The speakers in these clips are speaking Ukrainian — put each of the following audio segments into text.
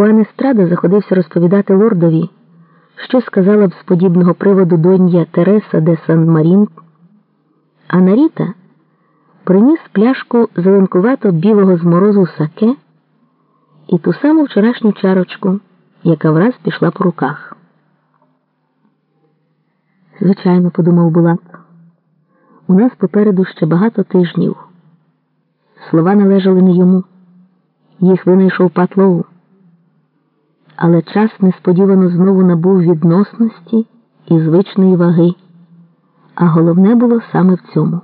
Хуан Естрада заходився розповідати лордові, що сказала б з подібного приводу донья Тереса де Сан-Марін, а Наріта приніс пляшку зеленкувато білого з морозу саке і ту саму вчорашню чарочку, яка враз пішла по руках. Звичайно, подумав Булат, у нас попереду ще багато тижнів. Слова належали не йому, їх винайшов Патлоу. Але час несподівано знову набув відносності і звичної ваги, а головне було саме в цьому.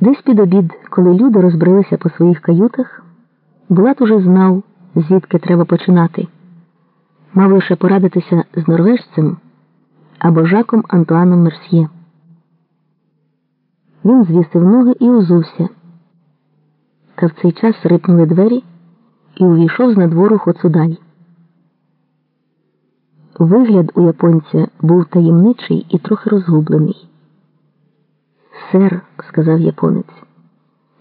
Десь під обід, коли люди розбрилися по своїх каютах, Булат уже знав, звідки треба починати. Мав лише порадитися з норвежцем або Жаком Антуаном Мерсьє. Він звісив ноги і узувся. Та в цей час рипнули двері і увійшов з надвору Хоцудай. Вигляд у японця був таємничий і трохи розгублений. Сер, сказав японець,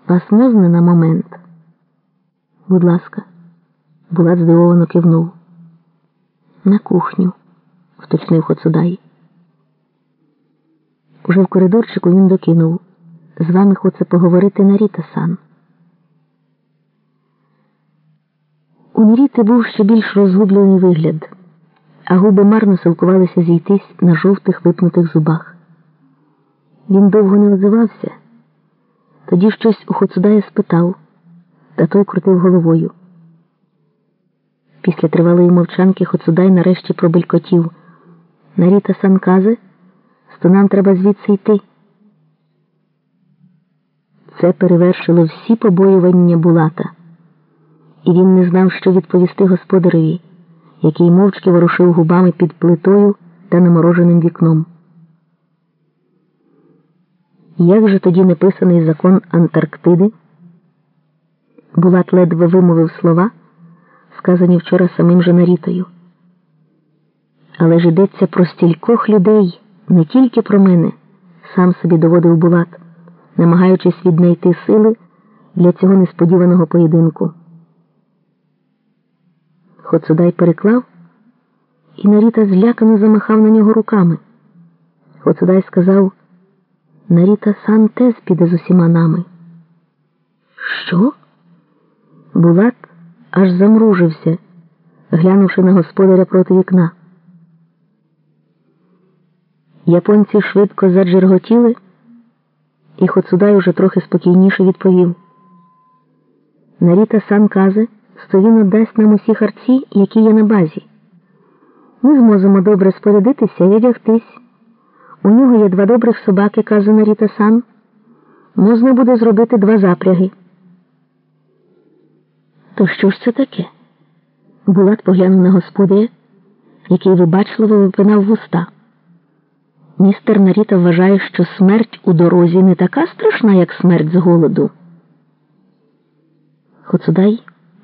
вас можна на момент? Будь ласка, Булат здивовано кивнув. На кухню, вточнив Хоцудай. Уже в коридорчику він докинув. З вами хоче поговорити Наріта У Наріти був ще більш розгублений вигляд, а губи марно силкувалися зійтись на жовтих випнутих зубах. Він довго не озивався, тоді щось у Хоцудая спитав, та той крутив головою. Після тривалої мовчанки Хоцудай нарешті пробелькотів. Наріта Санказе, то нам треба звідси йти. Це перевершило всі побоювання Булата, і він не знав, що відповісти господареві, який мовчки ворушив губами під плитою та намороженим вікном. Як же тоді неписаний закон Антарктиди? Булат ледве вимовив слова, сказані вчора самим же нарітою. Але ж йдеться про стількох людей, не тільки про мене, сам собі доводив Булат, намагаючись віднайти сили для цього несподіваного поєдинку. Хоцудай переклав, і Наріта злякано замахав на нього руками. Хоцудай сказав Наріта сан теж піде з усіма нами. Що? Булат аж замружився, глянувши на господаря проти вікна. Японці швидко заджерготіли, і Хоцудай уже трохи спокійніше відповів. Наріта сан казе, він дасть нам усі харці, які є на базі. Ми зможемо добре спорядитися і одягтись. У нього є два добрих собаки, каже Наріта сан. Можна буде зробити два запряги. То що ж це таке? Булат поглянув на господаря, який вибачливо випинав вуста. Містер Наріта вважає, що смерть у дорозі не така страшна, як смерть з голоду. Хоцудай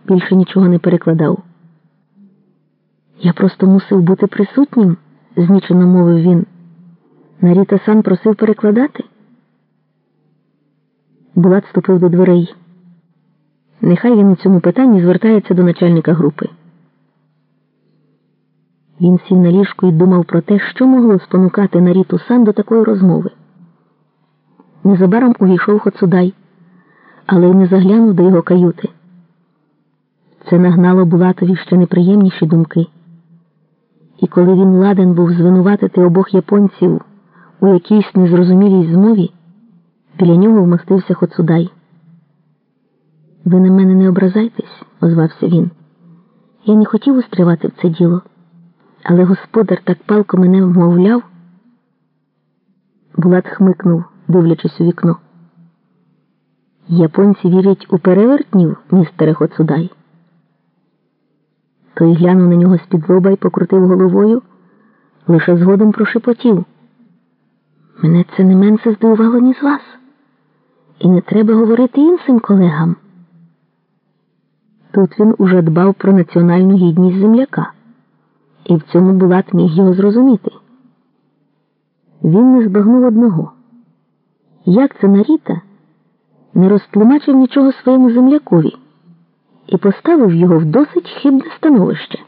більше нічого не перекладав. Я просто мусив бути присутнім, знічено мовив він. Наріта сан просив перекладати. Булат ступив до дверей. Нехай він у цьому питанні звертається до начальника групи. Він сів на ліжку і думав про те, що могло спонукати Наріту сан до такої розмови. Незабаром увійшов Хоцудай, але й не заглянув до його каюти. Це нагнало Булатові ще неприємніші думки. І коли він ладен був звинуватити обох японців у якійсь незрозумілій змові, біля нього вмостився Хоцудай. Ви на мене не ображайтесь, озвався він. Я не хотів устривати в це діло, але господар так палко мене вмовляв. Булат хмикнув, дивлячись у вікно. Японці вірять у перевертнів, містере Хоцудай. Той глянув на нього з-під лоба і покрутив головою, лише згодом прошепотів. Мене це не менше здивувало, ні з вас. І не треба говорити іншим колегам. Тут він уже дбав про національну гідність земляка, і в цьому Булат міг його зрозуміти. Він не збагнув одного. Як це Наріта не розтлумачив нічого своєму землякові? І поставив його в досить хибне становище.